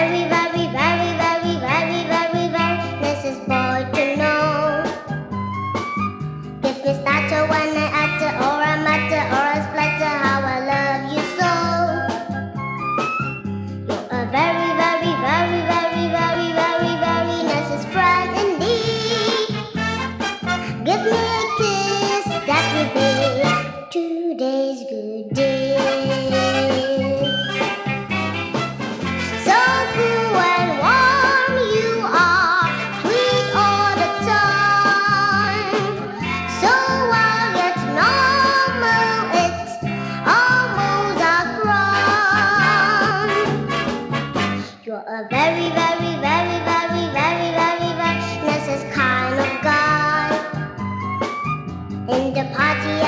very, very, very, very, very, very, very Mrs. Boy to know. Give me starter when an utter, or a matter, or a splatter, how I love you so. You're a very, very, very, very, very, very, very Mrs. friend indeed. Give me a kiss, that will be two days good. A very, very, very, very, very, very, very nicest kind of guy. In the party